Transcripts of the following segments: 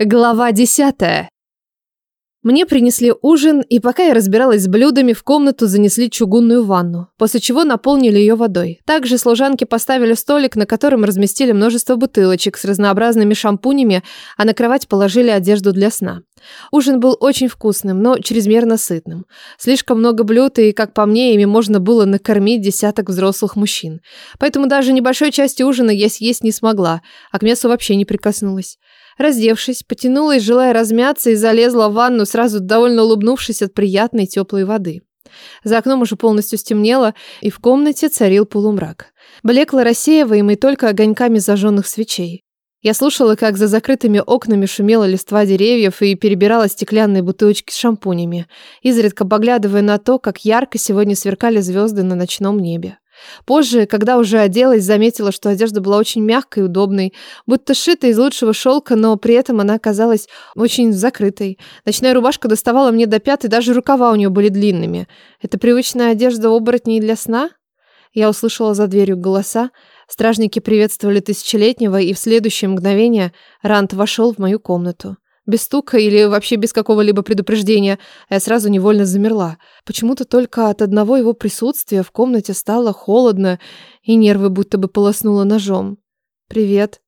Глава 10. Мне принесли ужин, и пока я разбиралась с блюдами, в комнату занесли чугунную ванну, после чего наполнили ее водой. Также служанки поставили столик, на котором разместили множество бутылочек с разнообразными шампунями, а на кровать положили одежду для сна. Ужин был очень вкусным, но чрезмерно сытным. Слишком много блюд, и, как по мне, ими можно было накормить десяток взрослых мужчин. Поэтому даже небольшой части ужина я съесть не смогла, а к мясу вообще не прикоснулась. Раздевшись, потянулась, желая размяться, и залезла в ванну, сразу довольно улыбнувшись от приятной теплой воды. За окном уже полностью стемнело, и в комнате царил полумрак. Блекло рассеиваемый только огоньками зажженных свечей. Я слушала, как за закрытыми окнами шумела листва деревьев и перебирала стеклянные бутылочки с шампунями, изредка поглядывая на то, как ярко сегодня сверкали звезды на ночном небе. Позже, когда уже оделась, заметила, что одежда была очень мягкой и удобной, будто сшита из лучшего шелка, но при этом она оказалась очень закрытой. Ночная рубашка доставала мне до пят, и даже рукава у нее были длинными. Это привычная одежда оборотней для сна? Я услышала за дверью голоса. Стражники приветствовали тысячелетнего, и в следующее мгновение Рант вошел в мою комнату без стука или вообще без какого-либо предупреждения, я сразу невольно замерла. Почему-то только от одного его присутствия в комнате стало холодно, и нервы будто бы полоснуло ножом. «Привет».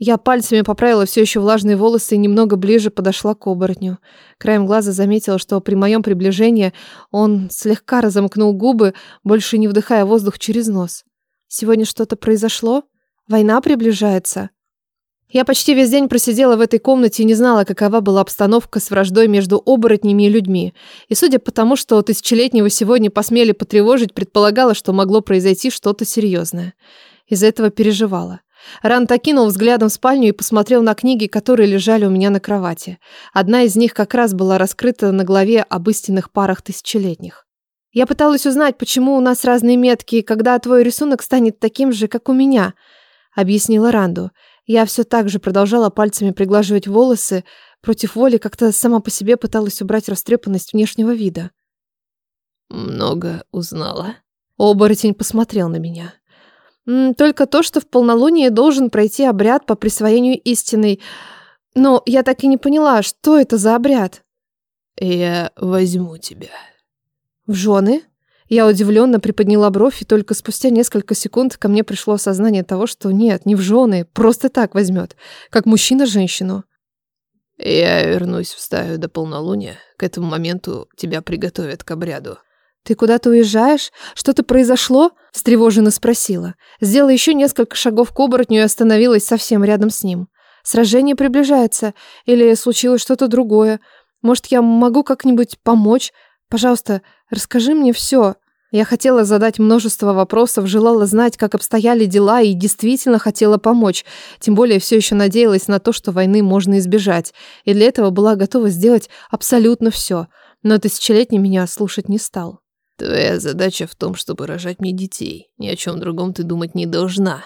Я пальцами поправила все еще влажные волосы и немного ближе подошла к оборотню. Краем глаза заметила, что при моем приближении он слегка разомкнул губы, больше не вдыхая воздух через нос. «Сегодня что-то произошло? Война приближается?» Я почти весь день просидела в этой комнате и не знала, какова была обстановка с враждой между оборотнями и людьми. И судя по тому, что тысячелетнего сегодня посмели потревожить, предполагала, что могло произойти что-то серьезное. Из-за этого переживала. Рант окинул взглядом в спальню и посмотрел на книги, которые лежали у меня на кровати. Одна из них как раз была раскрыта на главе об истинных парах тысячелетних. Я пыталась узнать, почему у нас разные метки и когда твой рисунок станет таким же, как у меня, объяснила Ранду. Я все так же продолжала пальцами приглаживать волосы, против воли как-то сама по себе пыталась убрать растрепанность внешнего вида. «Много узнала?» Оборотень посмотрел на меня. «Только то, что в полнолуние должен пройти обряд по присвоению истинной. Но я так и не поняла, что это за обряд?» «Я возьму тебя». «В жены?» Я удивленно приподняла бровь, и только спустя несколько секунд ко мне пришло осознание того, что нет, не в жены, просто так возьмет, как мужчина женщину. «Я вернусь в стаю до полнолуния. К этому моменту тебя приготовят к обряду», «Ты куда-то уезжаешь? Что-то произошло?» – встревоженно спросила. Сделала еще несколько шагов к оборотню и остановилась совсем рядом с ним. «Сражение приближается. Или случилось что-то другое. Может, я могу как-нибудь помочь? Пожалуйста, расскажи мне все. Я хотела задать множество вопросов, желала знать, как обстояли дела и действительно хотела помочь. Тем более все еще надеялась на то, что войны можно избежать. И для этого была готова сделать абсолютно все. Но тысячелетний меня слушать не стал. Твоя задача в том, чтобы рожать мне детей. Ни о чем другом ты думать не должна.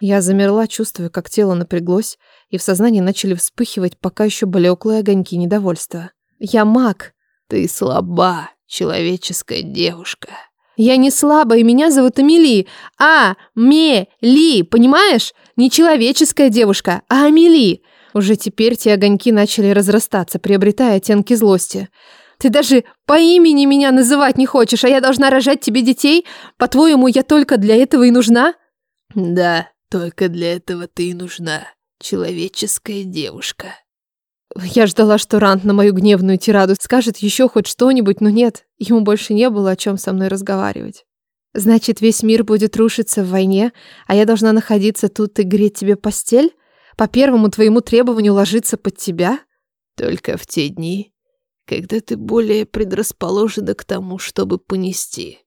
Я замерла, чувствуя, как тело напряглось, и в сознании начали вспыхивать пока еще блеклые огоньки недовольства. Я маг. Ты слаба, человеческая девушка. Я не слабая, меня зовут Амели. А, ме, ли, понимаешь? Не человеческая девушка, а Амели. Уже теперь те огоньки начали разрастаться, приобретая оттенки злости. Ты даже по имени меня называть не хочешь, а я должна рожать тебе детей? По-твоему, я только для этого и нужна? Да, только для этого ты и нужна, человеческая девушка. Я ждала, что Рант на мою гневную тираду скажет еще хоть что-нибудь, но нет, ему больше не было о чем со мной разговаривать. Значит, весь мир будет рушиться в войне, а я должна находиться тут и греть тебе постель? По первому твоему требованию ложиться под тебя? Только в те дни, когда ты более предрасположена к тому, чтобы понести.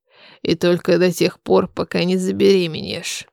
И только до тех пор, пока не забеременеешь.